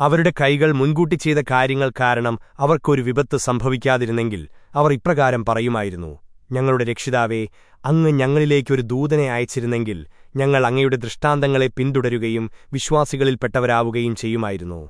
അവരുടെ കൈകൾ മുൻകൂട്ടി ചെയ്ത കാര്യങ്ങൾ കാരണം അവർക്കൊരു വിപത്ത് സംഭവിക്കാതിരുന്നെങ്കിൽ അവർ ഇപ്രകാരം പറയുമായിരുന്നു. ഞങ്ങളുടെ രക്ഷിതാവേ അങ്ങ് ഞങ്ങളിലേക്കൊരു ദൂതനെ അയച്ചിരുന്നെങ്കിൽ ഞങ്ങൾ അങ്ങയുടെ ദൃഷ്ടാന്തങ്ങളെ പിന്തുടരുകയും വിശ്വാസികളിൽപ്പെട്ടവരാവുകയും ചെയ്യുമായിരുന്നു.